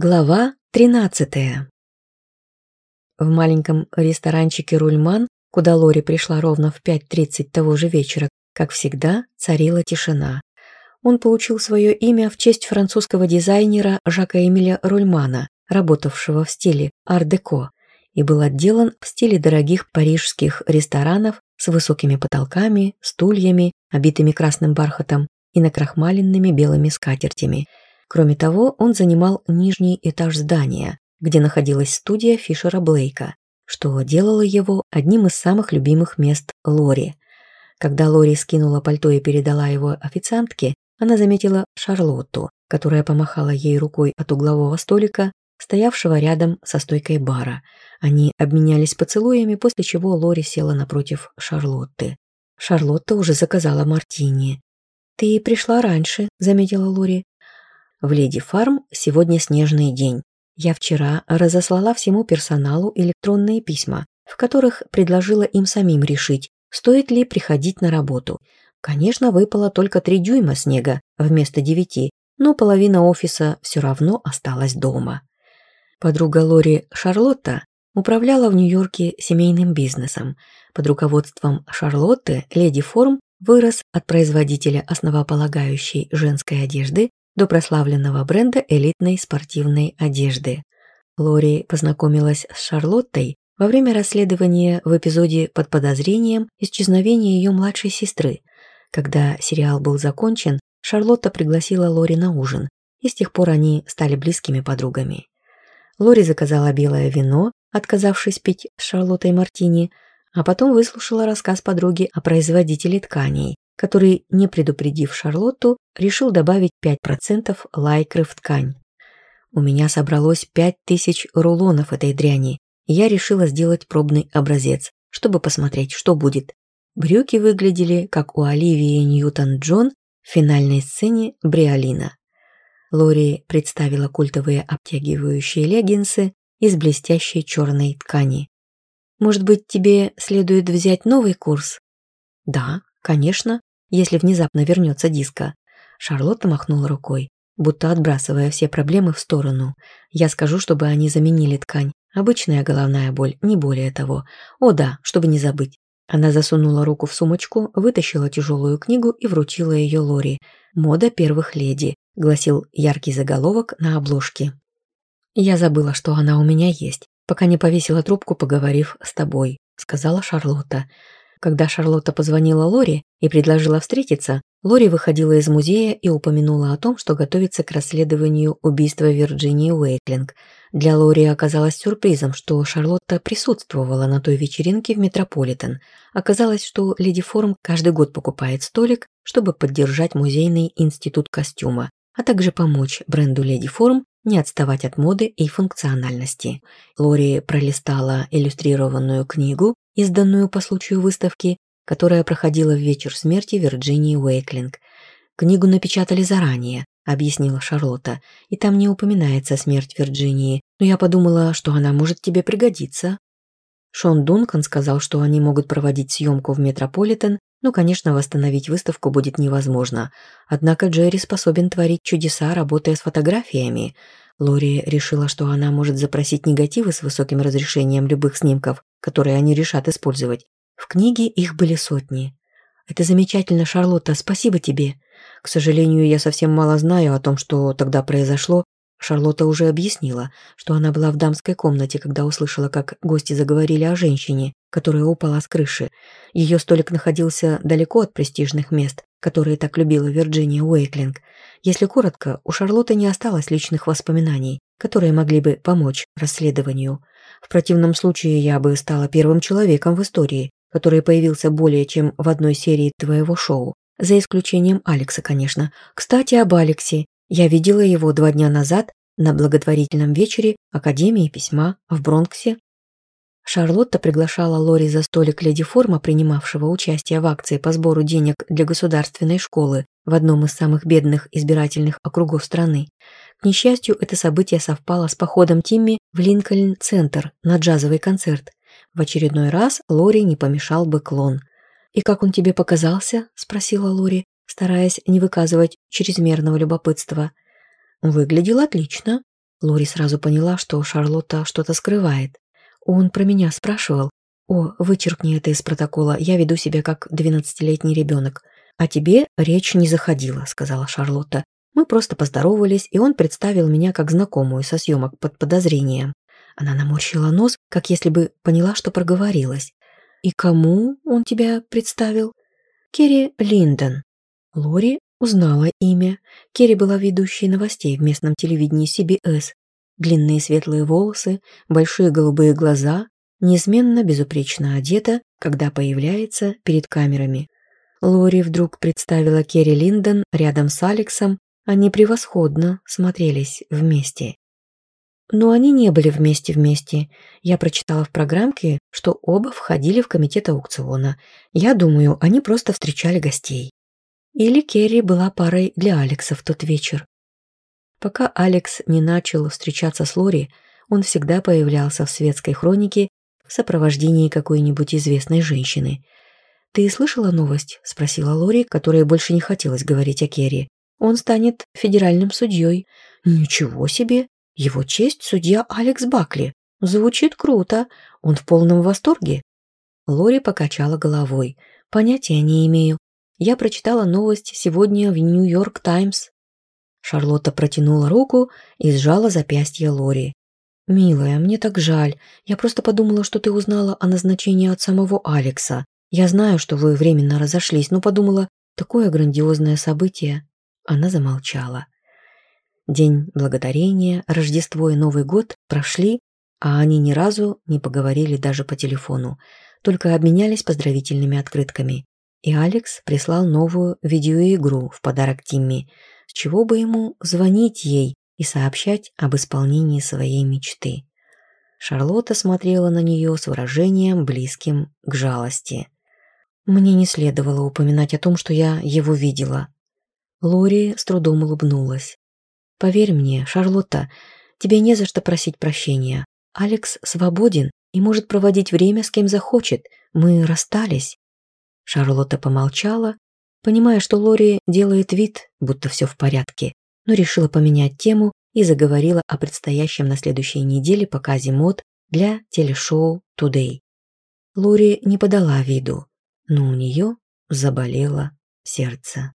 Глава 13. В маленьком ресторанчике «Рульман», куда Лори пришла ровно в 5.30 того же вечера, как всегда, царила тишина. Он получил свое имя в честь французского дизайнера Жака-Эмиля Рульмана, работавшего в стиле ар-деко, и был отделан в стиле дорогих парижских ресторанов с высокими потолками, стульями, обитыми красным бархатом и накрахмаленными белыми скатертями – Кроме того, он занимал нижний этаж здания, где находилась студия Фишера Блейка, что делало его одним из самых любимых мест Лори. Когда Лори скинула пальто и передала его официантке, она заметила Шарлотту, которая помахала ей рукой от углового столика, стоявшего рядом со стойкой бара. Они обменялись поцелуями, после чего Лори села напротив Шарлотты. Шарлотта уже заказала мартини. «Ты пришла раньше», — заметила Лори. В «Леди Фарм» сегодня снежный день. Я вчера разослала всему персоналу электронные письма, в которых предложила им самим решить, стоит ли приходить на работу. Конечно, выпало только три дюйма снега вместо девяти, но половина офиса все равно осталась дома. Подруга Лори Шарлотта управляла в Нью-Йорке семейным бизнесом. Под руководством Шарлотты «Леди Форм» вырос от производителя основополагающей женской одежды до прославленного бренда элитной спортивной одежды. Лори познакомилась с Шарлоттой во время расследования в эпизоде «Под подозрением» исчезновения ее младшей сестры. Когда сериал был закончен, Шарлотта пригласила Лори на ужин, и с тех пор они стали близкими подругами. Лори заказала белое вино, отказавшись пить с Шарлоттой мартини, а потом выслушала рассказ подруги о производителе тканей, который не предупредив Шарлотту, решил добавить 5% лайкры в ткань. У меня собралось 5000 рулонов этой дряни, и я решила сделать пробный образец, чтобы посмотреть, что будет. Брюки выглядели, как у Оливии Ньютон-Джон в финальной сцене «Бриолина». Лори представила культовые обтягивающие леггинсы из блестящей черной ткани. «Может быть, тебе следует взять новый курс?» «Да, конечно», если внезапно вернется диско. Шарлотта махнула рукой, будто отбрасывая все проблемы в сторону. Я скажу, чтобы они заменили ткань. Обычная головная боль, не более того. О да, чтобы не забыть. Она засунула руку в сумочку, вытащила тяжелую книгу и вручила ее Лори. «Мода первых леди», — гласил яркий заголовок на обложке. «Я забыла, что она у меня есть, пока не повесила трубку, поговорив с тобой», — сказала Шарлотта. Когда Шарлотта позвонила Лори и предложила встретиться, Лори выходила из музея и упомянула о том, что готовится к расследованию убийства Вирджинии Уэйтлинг. Для Лори оказалось сюрпризом, что Шарлотта присутствовала на той вечеринке в Метрополитен. Оказалось, что Леди Форм каждый год покупает столик, чтобы поддержать музейный институт костюма, а также помочь бренду Леди Форм не отставать от моды и функциональности. Лори пролистала иллюстрированную книгу Изданную по случаю выставки, которая проходила в вечер смерти Вирджинии Уэйклинг. «Книгу напечатали заранее», — объяснила Шарлотта, «и там не упоминается смерть Вирджинии, но я подумала, что она может тебе пригодиться». Шон Дункан сказал, что они могут проводить съемку в Метрополитен, но, ну, конечно, восстановить выставку будет невозможно. Однако Джерри способен творить чудеса, работая с фотографиями. Лори решила, что она может запросить негативы с высоким разрешением любых снимков, которые они решат использовать. В книге их были сотни. «Это замечательно, Шарлотта, спасибо тебе. К сожалению, я совсем мало знаю о том, что тогда произошло. Шарлотта уже объяснила, что она была в дамской комнате, когда услышала, как гости заговорили о женщине, которая упала с крыши. Ее столик находился далеко от престижных мест, которые так любила Вирджиния Уэйклинг. Если коротко, у Шарлотты не осталось личных воспоминаний, которые могли бы помочь расследованию. В противном случае я бы стала первым человеком в истории, который появился более чем в одной серии твоего шоу. За исключением Алекса, конечно. Кстати, об Алексе. Я видела его два дня назад на благотворительном вечере Академии письма в Бронксе. Шарлотта приглашала Лори за столик леди Форма, принимавшего участие в акции по сбору денег для государственной школы, в одном из самых бедных избирательных округов страны. К несчастью, это событие совпало с походом Тимми в Линкольн-центр на джазовый концерт. В очередной раз Лори не помешал бы клон. «И как он тебе показался?» – спросила Лори, стараясь не выказывать чрезмерного любопытства. «Выглядел отлично. Лори сразу поняла, что Шарлотта что-то скрывает. Он про меня спрашивал. «О, вычеркни это из протокола, я веду себя как двенадцатилетний ребенок». «А тебе речь не заходила», — сказала Шарлотта. «Мы просто поздоровались, и он представил меня как знакомую со съемок под подозрением». Она наморщила нос, как если бы поняла, что проговорилась. «И кому он тебя представил?» «Керри Линдон». Лори узнала имя. Керри была ведущей новостей в местном телевидении CBS. Длинные светлые волосы, большие голубые глаза, неизменно безупречно одета, когда появляется перед камерами. Лори вдруг представила Керри Линдон рядом с Алексом, они превосходно смотрелись вместе. Но они не были вместе-вместе. Я прочитала в программке, что оба входили в комитет аукциона. Я думаю, они просто встречали гостей. Или Керри была парой для Алекса в тот вечер. Пока Алекс не начал встречаться с Лори, он всегда появлялся в светской хронике в сопровождении какой-нибудь известной женщины – «Ты слышала новость?» – спросила Лори, которой больше не хотелось говорить о Керри. «Он станет федеральным судьей». «Ничего себе! Его честь – судья Алекс Бакли. Звучит круто. Он в полном восторге». Лори покачала головой. «Понятия не имею. Я прочитала новость сегодня в «Нью-Йорк Таймс». Шарлотта протянула руку и сжала запястье Лори. «Милая, мне так жаль. Я просто подумала, что ты узнала о назначении от самого Алекса. Я знаю, что вы временно разошлись, но подумала, такое грандиозное событие. Она замолчала. День благодарения, Рождество и Новый год прошли, а они ни разу не поговорили даже по телефону, только обменялись поздравительными открытками. И Алекс прислал новую видеоигру в подарок Тимми, с чего бы ему звонить ей и сообщать об исполнении своей мечты. Шарлотта смотрела на нее с выражением, близким к жалости – мне не следовало упоминать о том, что я его видела. Лори с трудом улыбнулась. «Поверь мне, Шарлотта, тебе не за что просить прощения. Алекс свободен и может проводить время с кем захочет. Мы расстались». Шарлотта помолчала, понимая, что Лори делает вид, будто все в порядке, но решила поменять тему и заговорила о предстоящем на следующей неделе показе мод для телешоу «Тудей». Лори не подала виду, но у нее заболело сердце.